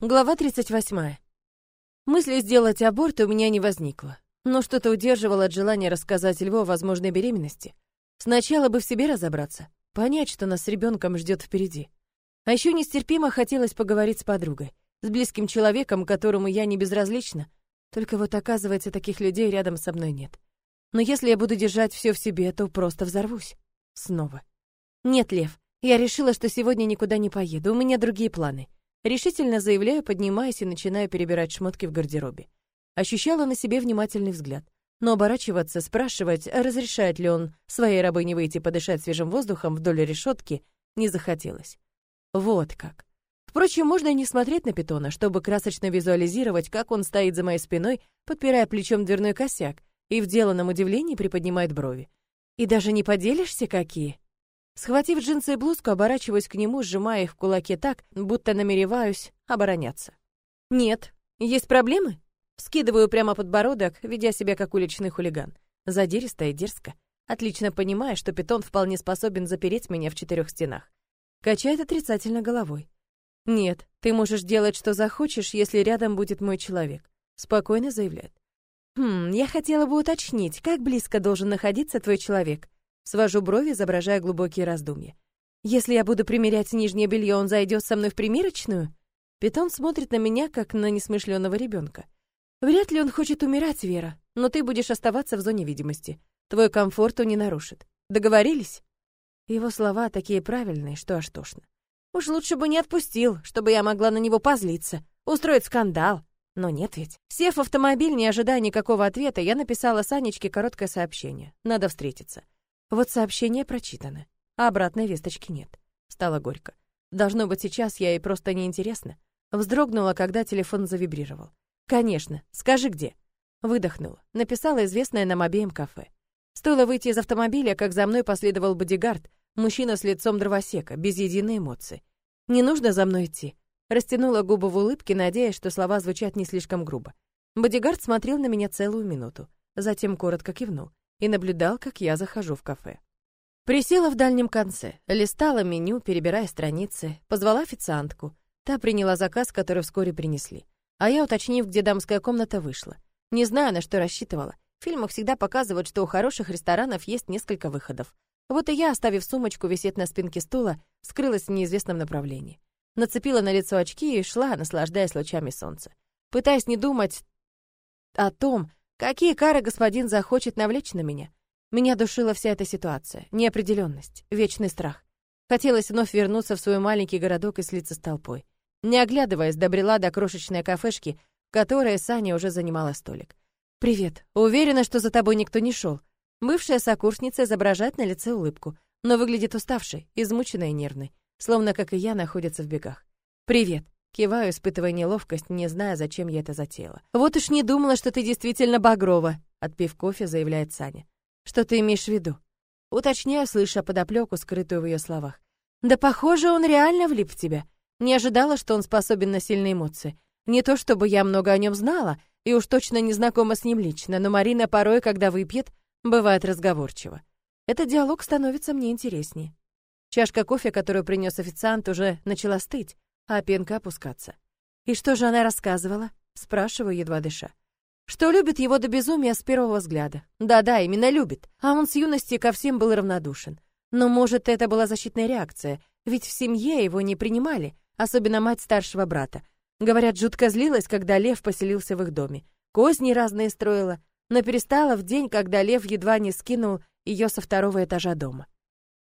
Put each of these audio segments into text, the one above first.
Глава 38. Мысли сделать аборт у меня не возникло, но что-то удерживало от желания рассказать Льву о возможной беременности. Сначала бы в себе разобраться, понять, что нас с ребенком ждет впереди. А еще нестерпимо хотелось поговорить с подругой, с близким человеком, которому я не безразлична. Только вот оказывается, таких людей рядом со мной нет. Но если я буду держать все в себе, то просто взорвусь. Снова. Нет, Лев, я решила, что сегодня никуда не поеду, у меня другие планы. Решительно заявляю, поднимаясь и начинаю перебирать шмотки в гардеробе. Ощущала на себе внимательный взгляд. Но оборачиваться, спрашивать, разрешает ли он своей рабыне выйти подышать свежим воздухом вдоль решетки, не захотелось. Вот как. Впрочем, можно и не смотреть на питона, чтобы красочно визуализировать, как он стоит за моей спиной, подпирая плечом дверной косяк, и в деланном удивлении приподнимает брови. И даже не поделишься, какие? Схватив джинсы и блузку, оборачиваюсь к нему, сжимая их в кулаке так, будто намереваюсь обороняться. «Нет. Есть проблемы?» Скидываю прямо подбородок, ведя себя как уличный хулиган. Задиристо и дерзко. Отлично понимая, что питон вполне способен запереть меня в четырех стенах. Качает отрицательно головой. «Нет, ты можешь делать, что захочешь, если рядом будет мой человек», спокойно заявляет. «Хм, я хотела бы уточнить, как близко должен находиться твой человек?» Свожу брови, изображая глубокие раздумья. Если я буду примерять нижнее белье, он зайдет со мной в примерочную? Питон смотрит на меня, как на несмышленого ребенка. Вряд ли он хочет умирать, Вера, но ты будешь оставаться в зоне видимости. Твой комфорт он не нарушит. Договорились? Его слова такие правильные, что аж тошно. Уж лучше бы не отпустил, чтобы я могла на него позлиться, устроить скандал. Но нет ведь. Сев в автомобиль, не ожидая никакого ответа, я написала Санечке короткое сообщение. Надо встретиться. Вот сообщение прочитано, а обратной весточки нет. Стало горько. Должно быть, сейчас я ей просто неинтересна. Вздрогнула, когда телефон завибрировал. «Конечно. Скажи, где?» Выдохнула. Написала известное нам обеим кафе. Стоило выйти из автомобиля, как за мной последовал бодигард, мужчина с лицом дровосека, без единой эмоции. «Не нужно за мной идти». Растянула губы в улыбке, надеясь, что слова звучат не слишком грубо. Бодигард смотрел на меня целую минуту, затем коротко кивнул и наблюдал, как я захожу в кафе. Присела в дальнем конце, листала меню, перебирая страницы, позвала официантку. Та приняла заказ, который вскоре принесли. А я, уточнив, где дамская комната, вышла. Не знаю, на что рассчитывала. В фильмах всегда показывают, что у хороших ресторанов есть несколько выходов. Вот и я, оставив сумочку висеть на спинке стула, скрылась в неизвестном направлении. Нацепила на лицо очки и шла, наслаждаясь лучами солнца. Пытаясь не думать о том, Какие кары господин захочет навлечь на меня? Меня душила вся эта ситуация, неопределенность, вечный страх. Хотелось вновь вернуться в свой маленький городок и слиться с толпой. Не оглядываясь, добрела до крошечной кафешки, в которой Саня уже занимала столик. «Привет. Уверена, что за тобой никто не шел. Бывшая сокурсница изображает на лице улыбку, но выглядит уставшей, измученной и нервной, словно, как и я, находится в бегах. «Привет. Киваю, испытывая неловкость, не зная, зачем я это затеяла. «Вот уж не думала, что ты действительно Багрова», — отпив кофе, заявляет Саня. «Что ты имеешь в виду?» Уточняю, слыша подоплеку, скрытую в ее словах. «Да похоже, он реально влип в тебя. Не ожидала, что он способен на сильные эмоции. Не то чтобы я много о нем знала, и уж точно не знакома с ним лично, но Марина порой, когда выпьет, бывает разговорчива. Этот диалог становится мне интереснее. Чашка кофе, которую принес официант, уже начала стыть, а пенка опускаться. «И что же она рассказывала?» — спрашиваю, едва дыша. Что любит его до безумия с первого взгляда. Да-да, именно любит. А он с юности ко всем был равнодушен. Но, может, это была защитная реакция, ведь в семье его не принимали, особенно мать старшего брата. Говорят, жутко злилась, когда Лев поселился в их доме. Козни разные строила, но перестала в день, когда Лев едва не скинул ее со второго этажа дома.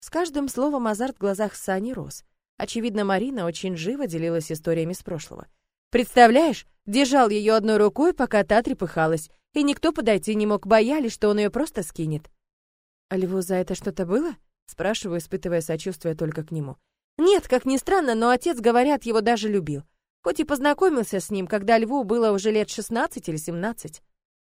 С каждым словом азарт в глазах Сани рос. Очевидно, Марина очень живо делилась историями с прошлого. Представляешь, держал ее одной рукой, пока та трепыхалась, и никто подойти не мог, боялись, что он ее просто скинет. «А Льву за это что-то было?» Спрашиваю, испытывая сочувствие только к нему. «Нет, как ни странно, но отец, говорят, его даже любил. Хоть и познакомился с ним, когда Льву было уже лет 16 или 17.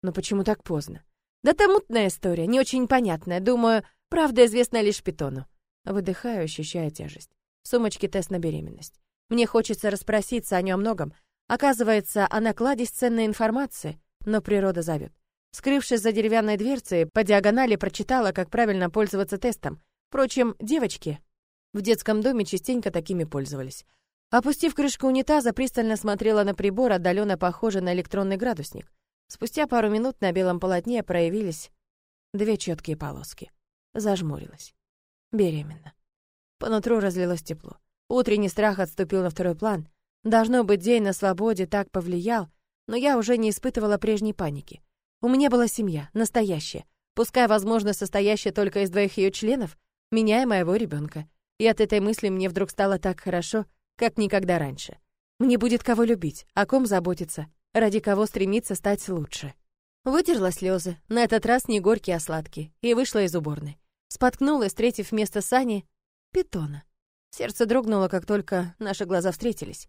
Но почему так поздно? Да там мутная история, не очень понятная. Думаю, правда известна лишь Питону. Выдыхаю, ощущая тяжесть. В сумочке тест на беременность. Мне хочется расспросить Саню о многом. Оказывается, она кладезь ценной информации, но природа зовет. Скрывшись за деревянной дверцей, по диагонали прочитала, как правильно пользоваться тестом. Впрочем, девочки в детском доме частенько такими пользовались. Опустив крышку унитаза, пристально смотрела на прибор, отдаленно похожий на электронный градусник. Спустя пару минут на белом полотне проявились две четкие полоски. Зажмурилась. Беременна. По нутру разлилось тепло. Утренний страх отступил на второй план. Должно быть, день на свободе так повлиял, но я уже не испытывала прежней паники. У меня была семья, настоящая, пускай, возможно, состоящая только из двоих ее членов, меня и моего ребенка. И от этой мысли мне вдруг стало так хорошо, как никогда раньше. Мне будет кого любить, о ком заботиться, ради кого стремиться стать лучше. Вытерла слезы, на этот раз не горькие, а сладкие, и вышла из уборной. Споткнулась, встретив вместо Сани питона. Сердце дрогнуло, как только наши глаза встретились.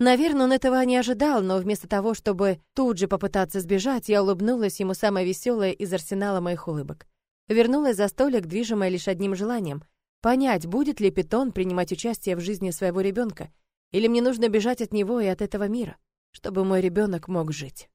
Наверное, он этого не ожидал, но вместо того, чтобы тут же попытаться сбежать, я улыбнулась ему самое веселое из арсенала моих улыбок. Вернулась за столик, движимая лишь одним желанием — понять, будет ли питон принимать участие в жизни своего ребенка, или мне нужно бежать от него и от этого мира, чтобы мой ребенок мог жить.